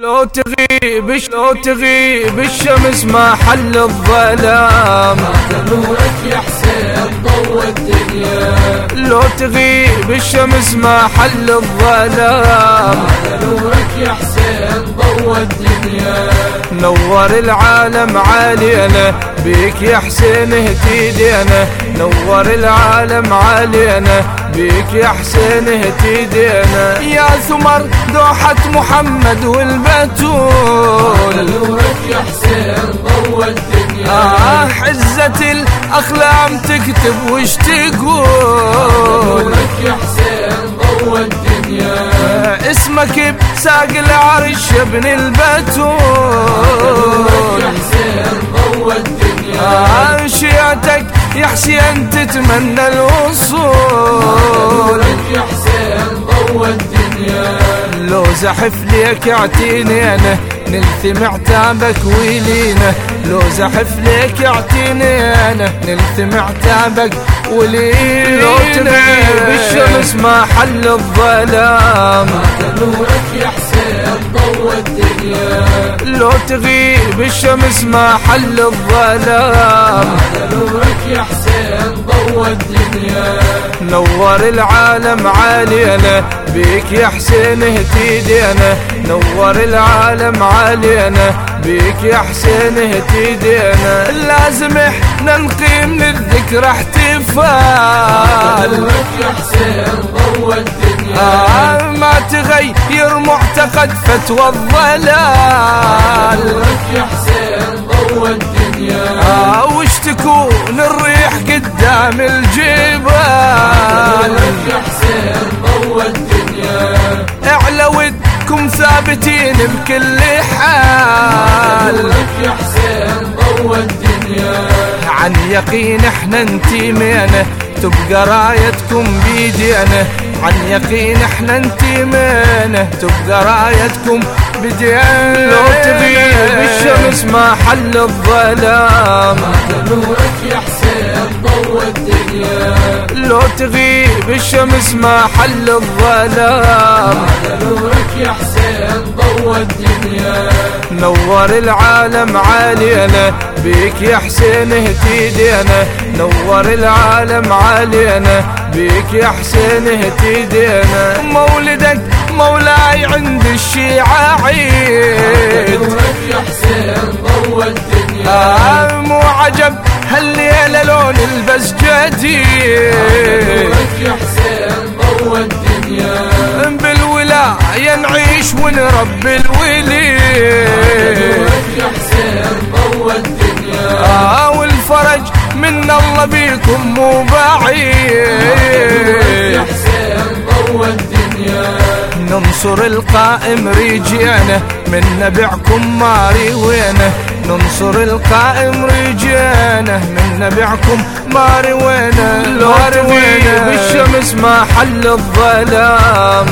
لو تغيب لو تغيب الشمس ما حل الظلام. نورك يا حسين ضوى الدنيا لو تغيب الشمس ما حل الظلام. نورك يا حسين ضوى الدنيا نور العالم علينا بيك يا حسين اهتدينا نور العالم علينا بيك يا حسين اهتدينا يا ثمر دوحة محمد والبتول. نورك يا حسين ضوى الدنيا آه عزة الأخلام تكتب وش تقول. نورك يا حسين ضوى الدنيا اسمك بساق العرش يا ابن البتول. يا حسين ضوى الدنيا آه شيعتك يا حسين تتمنى الوصول. نورك يا حسين ضوى الدنيا. لو زحف ليك اعتيني أنا نلثم عتابك ويلينا لو زحف ليك اعتيني أنا نلثم عتابك ولينا. لو تغيب الشمس ما حل الظلام. نورك يا حسين الدنيا لو تغيب الشمس ما حل الظلام. نورك يا حسين ضوى الدنيا نور العالم علينا بيك يا حسين اهتدينا نور العالم علينا بيك يا حسين اهتدينا لازم إحنا نقيم للذكرى احتفال. يا حسين ضوى الدنيا آه ما تغير معتقد فتوى الضلال. يا حسين ضوى الدنيا آه وش تكون الريح قدام الجبال؟ ثابتين بكل حال. يا حسين ضوى الدنيا عن يقين إحنا انتمينا تبقى رايتكم بيدينا. عن يقين إحنا انتمينا تبقى رايتكم بدينا لو تغيب الشمس ما حل الظلام. نورك يا حسين لو تغيب الشمس ما حل الظلام. نورك يا حسين ضوى الدنيا. نور العالم علينا بيك يا حسين اهتدينا نور العالم علينا بيك يا حسين اهتدينا مولدك مولاي عند الشيعة عيد. نورك يا حسين ضوى الدنيا؟ بالولاية نعيش ونربي الوليد نورك يا حسين ضوى الدنيا والفرج من الله بيكم مو بعيد يا حسين ضوى الدنيا ننصر القائم رجعنا من نبعكم ما روينا ننصر القائم رجعنا من نبعكم ما روينا لو روينا بالشمس ما حل الظلام.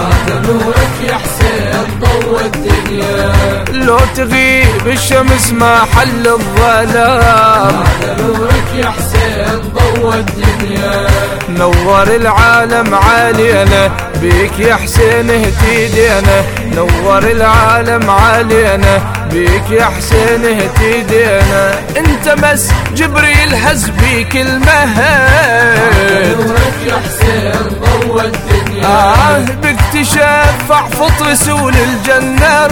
نورك يا حسين ضوى الدنيا. لو تغيب الشمس ما حل الظلام. نورك يا حسين ضوى الدنيا نور العالم علينا بيك يا حسين اهتدينا نور العالم علينا بيك يا حسين اهتدينا انت بس جبريل هز بيك المهد. نورك يا حسين ضوى الدنيا. آه بك تشفع فط رسول الجنة.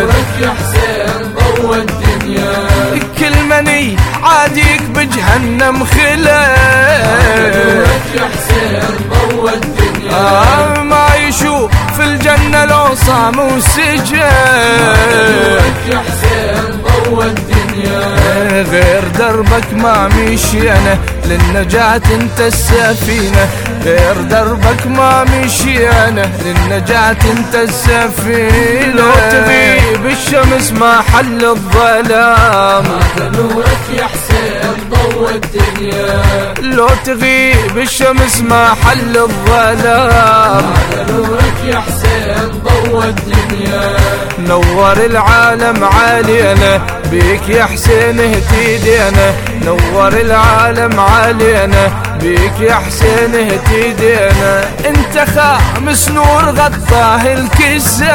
نورك يا حسين ضوى الدنيا. مني عاديك بجهنم الدنيا آه ما يشوف في الجنة لو صام الدنيا غير دربك ما مشينا للنجاة انت السفينة. غير دربك ما مشينا للنجاة أنت السفينة. لو تغيب الشمس ما حل الظلام. نورك يا حسين ضوى الدنيا. لو تغيب الشمس ما حل الظلام. نورك يا حسين ضوى الدنيا. نور العالم علينا بيك يا حسين اهتدينا نور العالم علينا بيك يا حسين اهتدينا انت خامس نور غطاه الكساء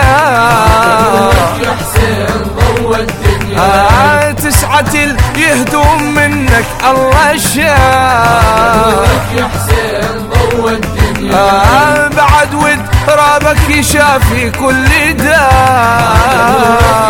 يا حسين ضوى الدنيا تسعة يهدوم منك الله شاء يا حسين ضوى الدنيا بعد ود رابك يشافي كل داء.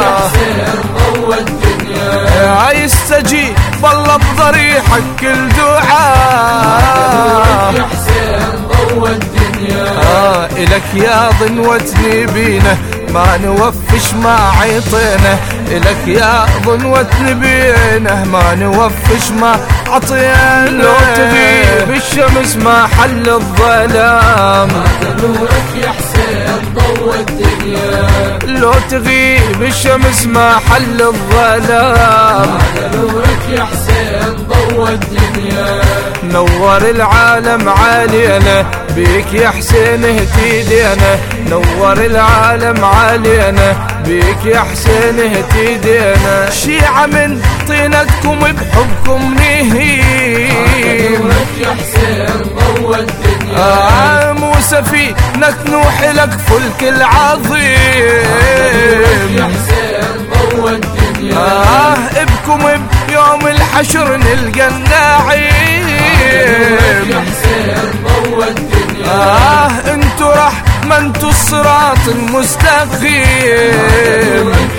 يا حسين ضوى الدنيا يستجيب والله بضريحك كل دعاء. يا حسين ضوى الدنيا آه إلك يا ضنوة نبينا ما نوفش ما عطينا إلك يا ضنوة نبينا ما نوفش ما عطينا لو تغيب الشمس ما حل الظلام. نورك يا حسين الدنيا لو تغيب الشمس ما حل الظلام. نورك يا حسين ضوى الدنيا نور العالم علينا بيك يا حسين اهتدينا نور العالم علينا بيك يا حسين اهتدينا شيعة من طينتكم بحبكم نورك يا حسين ضوى الدنيا. آه موسى في نوح لك فلك يا العظيم حسين ضوى الدنيا. آه ابكم بيوم الحشر نلقى النعيم. يا حسين ضوى الدنيا آه انتو رحمة انتو الصراط المستقيم.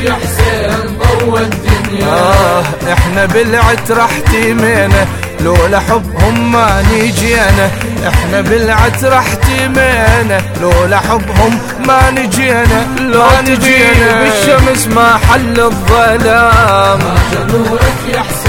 يا حسين ضوى الدنيا آه إحنا بالعترة احتمينا لولا حبهم ما نجينا. إحنا بالعترة احتمينا لولا حبهم ما نجينا. لو نجينا بالشمس ما حل الظلام. نورك يا حسين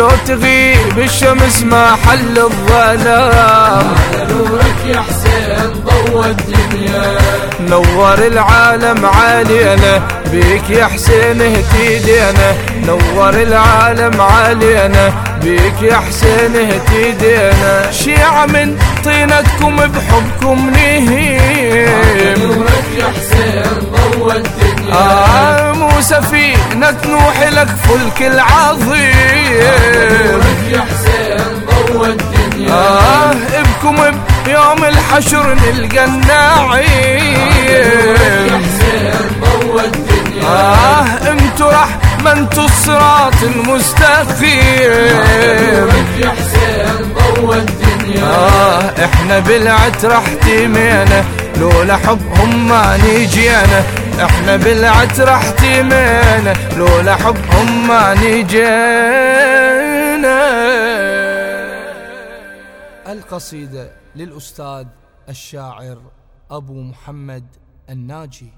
لو تغيب الشمس ما حل الظلام. نورك يا حسين ضوى الدنيا. نور العالم علينا بيك يا حسين اهتدينا نور العالم علينا بيك يا حسين اهتدينا شيعة من طينتكم بحبكم نهيم. يا حسين ضوى الدنيا آه موسى في نوح لك فلك العظيم. يا حسين ضوى الدنيا آه ابكم بيوم الحشر نلقى يا النعيم. حسين ضوى الدنيا آه انتو رحمة انتو الصراط المستقيم يا حسين ضوى الدنيا آه إحنا بالعترة احتمينا لولا حبهم ما نجينا إحنا بالعترة احتمينا لولا حبهم ما نجينا القصيدة للأستاذ الشاعر أبو محمد الناجي.